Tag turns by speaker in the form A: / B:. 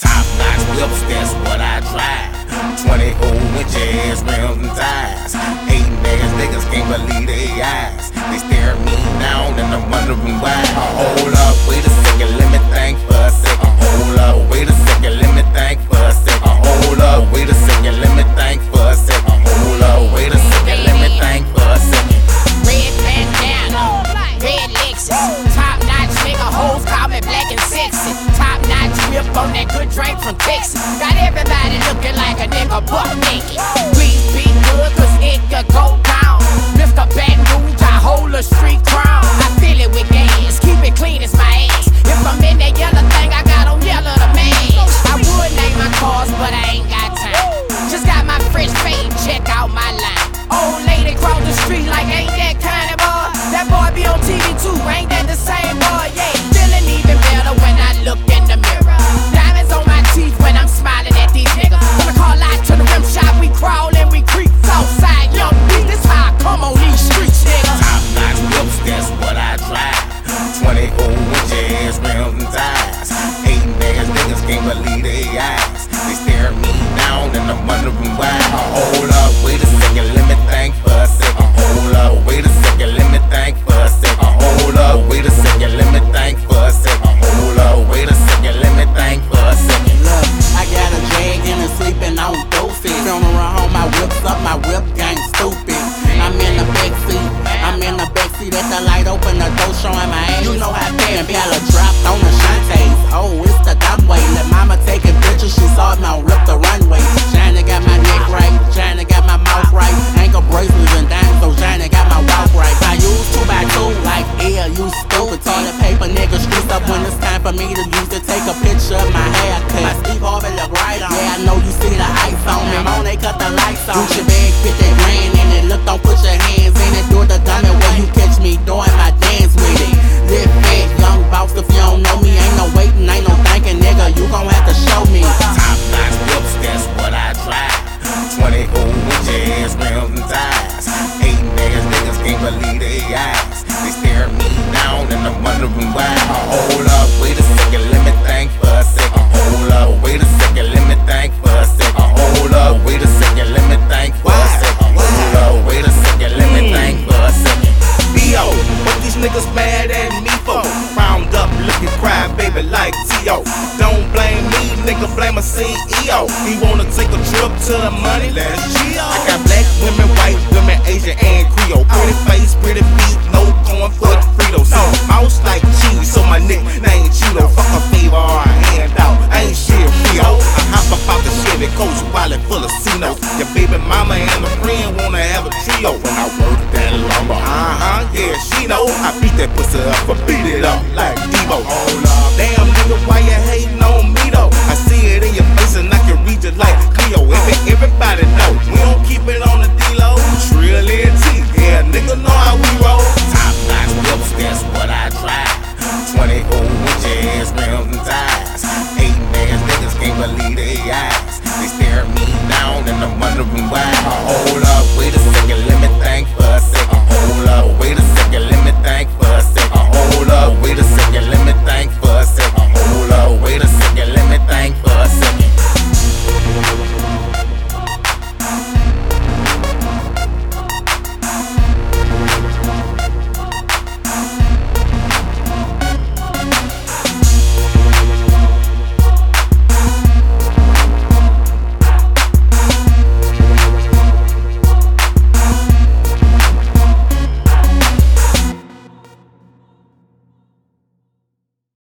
A: Top notch whips, that's what I drive. 20 old inch ass rims and tires. Hating ass niggas can't believe their eyes. They stare at me down and I'm wondering why.
B: that good drink from Texas. Got everybody looking like a nigga buck naked. We be good, cause it could go Holding I'm one of
A: them wide. pissed up
C: when it's time for me to use to take a picture of my haircut. My Steve Harvey look right on. Yeah, I know you see the ice on me. Mom, they cut the lights on. your bag, fit that grand in it. Look, don't put your hands nigga
D: blame a CEO. He wanna take a trip to the money, let's chill. I got black women, white women, Asian and Creole. Pretty face, pretty feet, no going for the Fritos. No, mouse like cheese, so my nickname Cheeto. Fuck a favor or a handout, ain't shit real. I hop up out the Chevy Coach wallet full of Cinos. Your baby mama and a friend wanna have a trio when I work that lumber. Uh huh, yeah, she know. I beat that pussy up, I beat it up like Debo. Damn nigga, why you? Of and.